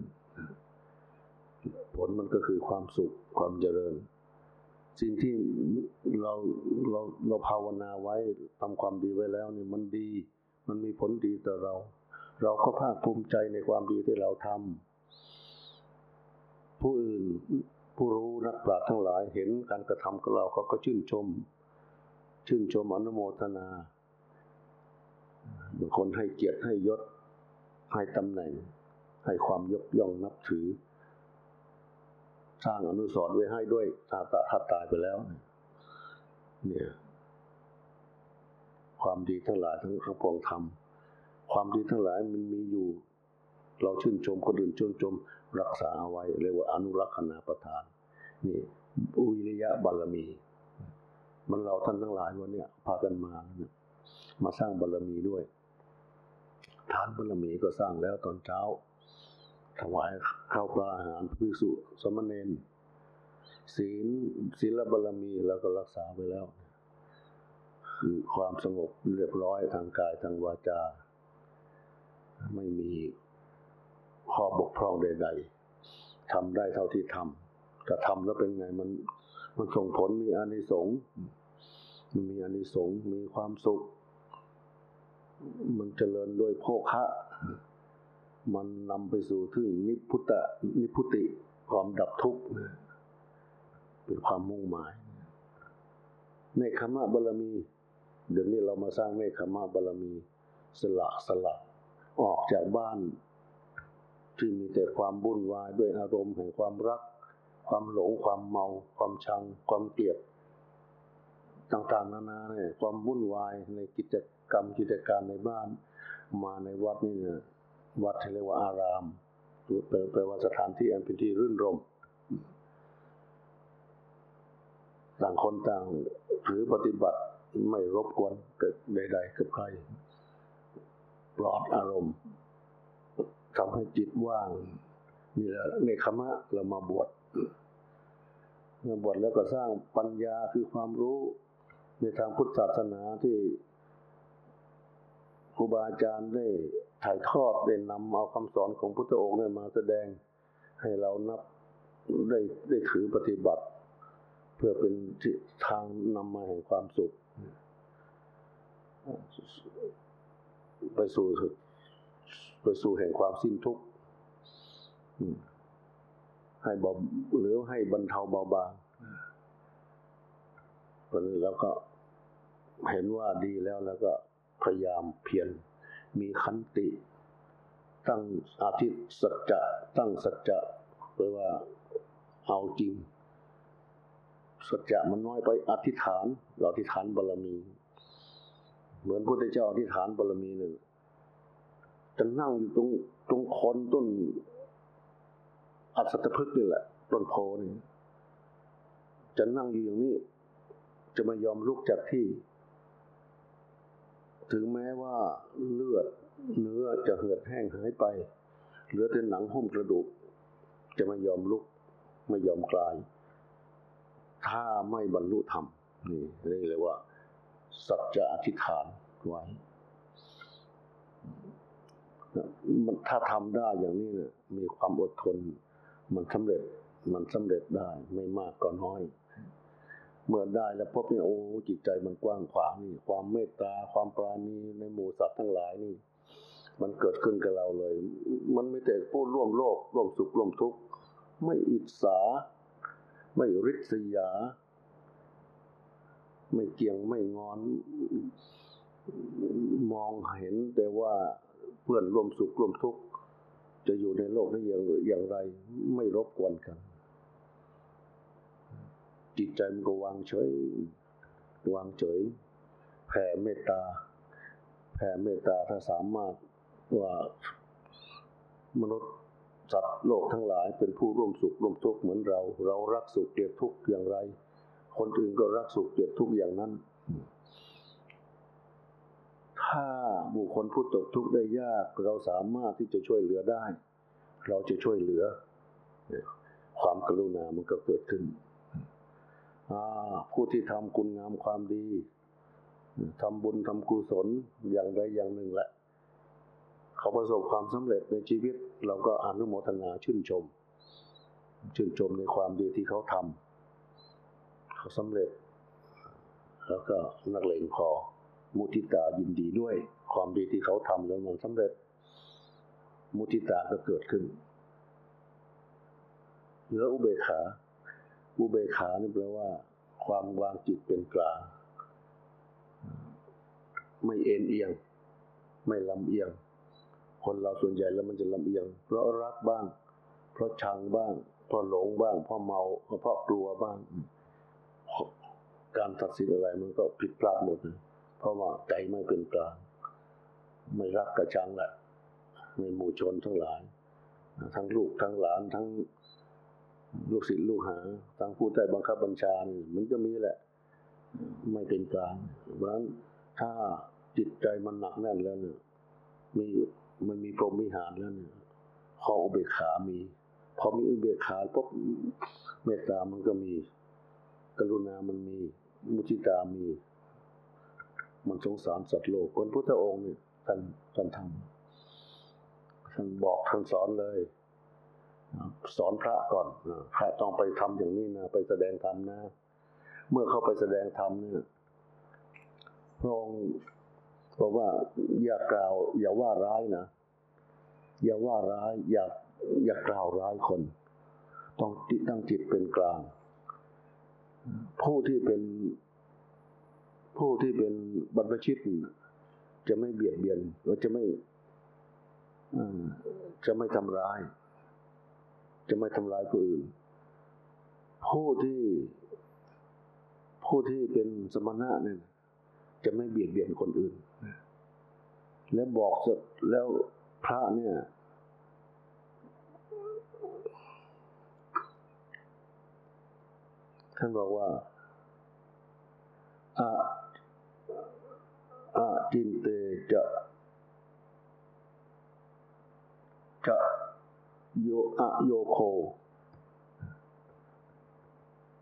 ผลมันก็คือความสุขความเจริญ สิ่งที่เราเราเราภาวนาไว้ทำความดีไว้แล้วนี่มันดี มันมีผลดีต่อเรา เราก็ภาคภูมิใจในความดีที่เราทำผู้อื่นผู้รู้นักปราชญ์ทั้งหลายเห็นการกระทำของเราเขาก็ชื่นชม ชื่นชมอนุโมทนาบางคนให้เกียรติให้ยศให้ตำแหน่ง ให้ความยกย่องนับถือ สร้างอนุสรณ์ไว้ให้ด้วยถ้าถ้าตายไปแล้ว เนี่ย ความดีทั้งหลายทั้งทั้งปวงธรรมความดีทั้งหลายมันมีอยู่ เราชื่นชมคนอื่นชื่นชม รักษาเอาไว้เรียกว่าอนุรักษณาประทาน นี่วิริยะบารมี มันเราท่านทั้งหลายวันเนี้ยพากันมาเนี่ยมาสร้างบารมีด้วยทานบารมีก็สร้างแล้วตอนเช้า ถวายข้าวปลาอาหารพิสุสมณเณรศีลศีลบารมีแล้วก็รักษาไปแล้ว คือความสงบเรียบร้อยทางกายทางวาจา ไม่มีข้อบกพร่องใด ๆทำได้เท่าที่ทำแต่ทำแล้วเป็นไงมันมันส่งผลมีอานิสงส์มันมีอานิสงส์มีความสุข มันเจริญด้วยโภคะ มันนำไปสู่ถึงนิพุตะนิพุติความดับทุกข์เป็นความมุ่งหมายในคำว่าบารมี เดี๋ยวนี้เรามาสร้างในคำว่าบารมี สละสละออกจากบ้าน ที่มีแต่ความบุ่นวายด้วยอารมณ์แห่งความรัก ความหลงความเมา ความชัง ความเกลียดต่างๆนานาเนี่ยความวุ่นวายในกิจกรรมกิจการในบ้านมาในวัดนี่เนี่ย วัดเรียกว่าอารามแปลว่าสถานที่อันเป็นที่รื่นรมต่างคนต่างถือปฏิบัติไม่รบกวนกใด ๆ กับใคร ปลอดอารมณ์ทำให้จิตว่าง นี่แหละในคมะเรามาบวชมาบวชแล้วก็สร้างปัญญาคือความรู้ในทางพุทธศาสนาที่ รูบาอาจารย์ได้ถ่ายทอดได้นำเอาคำสอนของพุทธองค์เนี่ยมาแสดงให้เรานับได้ได้ถือปฏิบัติ เพื่อเป็นทางนำมาแห่งความสุข ไปสู่ไปสู่แห่งความสิ้นทุกข์ให้เบาหรือให้บรรเทาเบาบางแล้วก็เห็นว่าดีแล้วแล้วก็ พยายามเพียรมีขันติ ตั้งอาทิตสัจจะตั้งสัจจะแปลว่าเอาจริง สัจจะมันน้อยไปอธิษฐาน เราอธิษฐานบารรมี เหมือนพระพุทธเจ้าอธิษฐานบารรมีหนึ่งจะนั่งอยู่ตรงตรงคนต้นอัศตพฤกษ์นี่แหละต้นโพนี่จจะนั่งอยู่อย่างนี้ จะไม่ยอมลุกจากที่ ถึงแม้ว่าเลือดเนื้อจะเหือดแห้งหายไป เหลือแต่หนังหุ้มกระดูก จะไม่ยอมลุก ไม่ยอมกลาย ถ้าไม่บรรลุธรรมนี่เรียกเลยว่า สัจจะอธิษฐานไว้มันถ้าทำได้อย่างนี้เนี่ยมีความอดทน มันสำเร็จมันสำเร็จได้ไม่มากก็น้อย เมื่อได้แล้วพบเนี่ยโอ้จิตใจมันกว้างขวางนี่ ความเมตตาความปราณีในหมู่สัตว์ทั้งหลายนี่ มันเกิดขึ้นกับเราเลย มันไม่แต่พูดร่วมโลก ร่วมสุขร่วมทุกข์ไม่อิจฉาไม่ริษยา ไม่เกี่ยงไม่งอน มองเห็นแต่ว่าเพื่อนร่วมสุขร่วมทุกข์จะอยู่ในโลกนี้อย่างอย่างไร ไม่รบกวนกัน จิตใจมันก็วางเฉยวางเฉย แผ่เมตตา แผ่เมตตาถ้าสามารถว่ามนุษย์สัตว์โลกทั้งหลายเป็นผู้ร่วมสุขร่วมทุกข์เหมือนเรา เรารักสุขเกลียดทุกข์อย่างไร คนอื่นก็รักสุขเกลียดทุกข์อย่างนั้น ถ้าบุคคลผู้ตกทุกข์ได้ยาก เราสามารถที่จะช่วยเหลือได้ เราจะช่วยเหลือ ความกรุณามันก็เกิดขึ้น ผู้ที่ทำคุณงามความดีทำบุญทำกุศลอย่างใดอย่างหนึ่งแหละ เขาประสบความสำเร็จในชีวิต เราก็อนุโมทนาชื่นชม ชื่นชมในความดีที่เขาทำเขาสำเร็จ แล้วก็นักเลงพอมุทิตายินดีด้วย ความดีที่เขาทำแล้วมันสำเร็จ มุทิตาก็เกิดขึ้นเหลืออุเบกขา อุเบกขานี่แปลว่า ความวางจิตเป็นกลาง ไม่เอ็นเอียง ไม่ลำเอียง คนเราส่วนใหญ่แล้วมันจะลำเอียง เพราะรักบ้าง เพราะชังบ้าง เพราะหลงบ้าง เพราะเมา เพราะกลัวบ้าง การตัดสินอะไรมันก็ผิดพลาดหมดนะเพราะว่าใจไม่เป็นกลาง ไม่รักกระชังแหละในหมู่ชนทั้งหลาย ทั้งลูกทั้งหลานทั้ง ลูกศิษย์ลูกหาทั้งผู้ใต้บังคับบัญชานี่มันจะมีแหละ ไม่เป็นกลางเพราะฉะนั้นถ้าจิตใจมันหนักแน่นแล้วเนี่ยมีมันมีพรหมวิหารแล้วเนี่ยขออุเบกขามีพอมีอุเบกขาปุ๊บเมตตามันก็มี กรุณามันมี มุทิตามี มันสงสารสัตว์โลกคนพุทธองค์เนี่ยท่านท่านทำท่านบอกท่านสอนเลย สอนพระก่อนพระต้องไปทำอย่างนี้นะไปแสดงธรรมนะ เมื่อเขาไปแสดงธรรมเนี่ยพระองค์บอกว่าอย่ากล่าว อย่าว่าร้ายนะ อย่าว่าร้าย อย่าอย่ากล่าวร้ายคน ต้องตั้งจิตเป็นกลาง ผู้ที่เป็นผู้ที่เป็นบรรพชิตจะไม่เบียดเบียนหรือจะไม่จะไม่ทำร้าย จะไม่ทำร้ายผู้อื่น ผู้ที่ผู้ที่เป็นสมณะเนี่ยจะไม่เบียดเบียนคนอื่น แล้วบอกสดแล้วพระเนี่ย ท่านบอกว่าอะอะจินเตจะจะ โยอะโยโค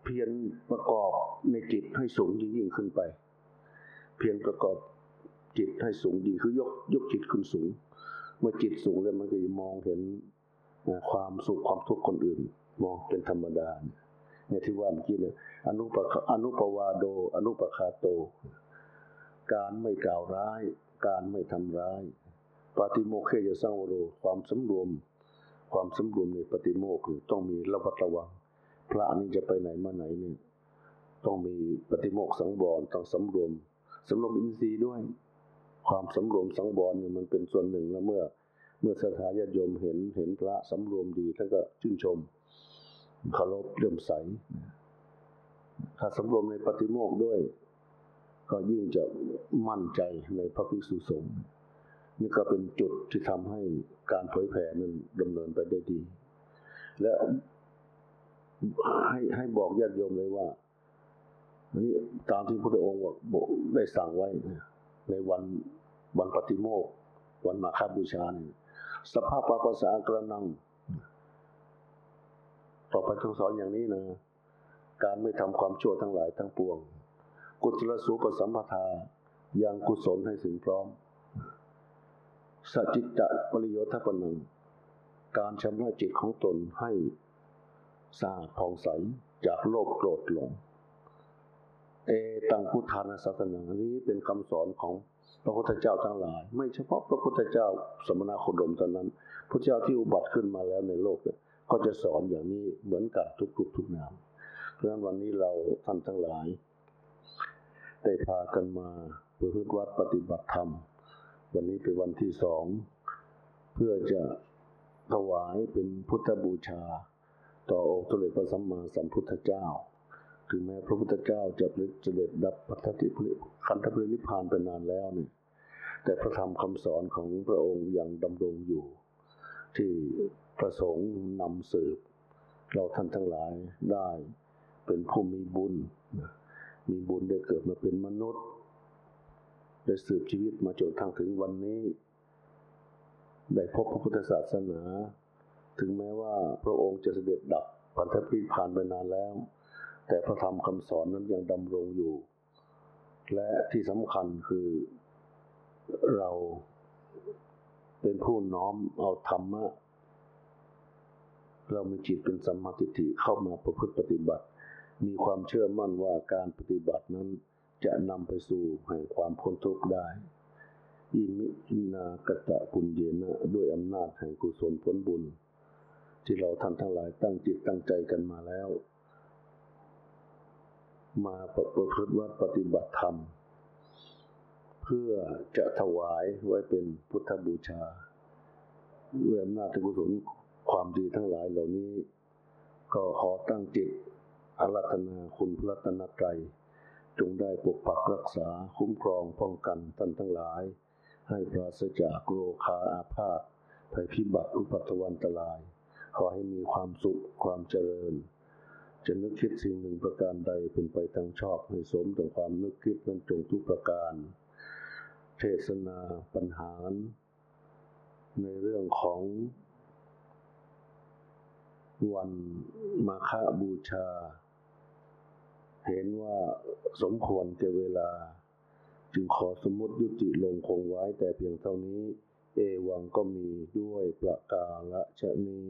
เพียรประกอบในจิตให้สูงยิ่งยิ่งขึ้นไป เพียรประกอบจิตให้สูงดีคือยกยกจิตขึ้นสูง เมื่อจิตสูงแล้วมันก็จะมองเห็นความสุขความทุกข์คนอื่น มองเป็นธรรมดาเนี่ยที่ว่าเมื่อกี้เนี่ยอนุปอนุปวาโด อนุปคาโต การไม่กล่าวร้าย การไม่ทำร้าย ปฏิโมกเขจะสร้างวโรความสำรวม ความสำรวมในปฏิโมกคือต้องมีระมัดระวัง พระนี่จะไปไหนมาไหนเนี่ยต้องมีปฏิโมกสังวรต้องสำรวมสำรวมอินทรีย์ด้วย ความสำรวมสังวรเนี่ยมันเป็นส่วนหนึ่งแล้วเมื่อ เมื่อสถาญาติโยมเห็นเห็นพระสำรวมดีท่านก็ชื่นชมเคารพเลื่อมใสถ้าสำรวมในปฏิโมกด้วย ก็ยิ่งจะมั่นใจในพระภิกษุสงฆ์ นี่ก็เป็นจุดที่ทำให้การเผยแผ่นั้นดำเนินไปได้ดี และให้ให้บอกญาติโยมเลยว่าอันนี้ตามที่พระองค์บอกได้สั่งไว้ในวันวันปฏิโมกข์วันมาฆบูชาเนี่ยสภาพปาภาษากระนัง ต่อไปต้องสอนอย่างนี้นะ การไม่ทำความชั่วทั้งหลายทั้งปวง กุศลสูปสัมปทายังกุศลให้ถึงพร้อม สัจจิตะปริโยทปนัง การชำระจิตของตนให้สะอาดผ่องใสจากโลภโกรธหลง เอตังพุทธานาสัตนังนี้เป็นคำสอนของพระพุทธเจ้าทั้งหลาย ไม่เฉพาะพระพุทธเจ้าสมณโคดมเท่านั้น พระเจ้าที่อุบัติขึ้นมาแล้วในโลกเนี่ยก็จะสอนอย่างนี้เหมือนกับทุกๆทุกนามเพราะฉะนั้นวันนี้เราท่านทั้งหลายได้พากันมาประพฤติวัดปฏิบัติธรรม วันนี้เป็นวันที่สอง เพื่อจะถวายเป็นพุทธบูชา ต่อองค์สมเด็จพระสัมมาสัมพุทธเจ้า ถึงแม้พระพุทธเจ้าจะเสด็จดับปัทติพริคันธปรินิพานไปนานแล้วเนี่ยแต่พระธรรมคำสอนของพระองค์ยังดำรงอยู่ ที่ประสงค์นำสืบ เราท่านทั้งหลายได้เป็นผู้มีบุญ มีบุญได้เกิดมาเป็นมนุษย์ ได้สืบชีวิตมาจนทั้งถึงวันนี้ ได้พบพระพุทธศาสนา ถึงแม้ว่าพระองค์จะเสด็จดับพันธปริพานไปนานแล้ว แต่พระธรรมคำสอนนั้นยังดำรงอยู่ และที่สำคัญคือเราเป็นผู้น้อมเอาธรรมะ เรามีจิตเป็นสัมมาทิฏฐิเข้ามาประพฤติปฏิบัติ มีความเชื่อมั่นว่าการปฏิบัตินั้น จะนำไปสู่แห่งความพ้นทุกข์ได้อิมินากตะปุญเยนะด้วยอำนาจแห่งกุศลผลบุญ ที่เราท่านทั้งหลายตั้งจิตตั้งใจกันมาแล้ว มาประพฤติวัดปฏิบัติธรรม เพื่อจะถวายไว้เป็นพุทธบูชา ด้วยอำนาจแห่งกุศลความดีทั้งหลายเหล่านี้ ก็ขอตั้งจิตอารัธนาคุณพระรัตนตรัย จงได้ปกปักรักษาคุ้มครองป้องกันท่านทั้งหลาย ให้ปราศจากโรคาอาพาธภัยพิบัติอุปัตวันตราย ขอให้มีความสุขความเจริญ จะนึกคิดสิ่งหนึ่งประการใดเป็นไปทางชอบให้สมต่อความนึกคิดนั้นจงทุกประการ เทศนาปัญหา ในเรื่องของวันมาฆบูชา เห็นว่าสมควรแก่เวลา จึงขอสมมติยุติลงคงไว้แต่เพียงเท่านี้ เอวังก็มีด้วยประกาศชนี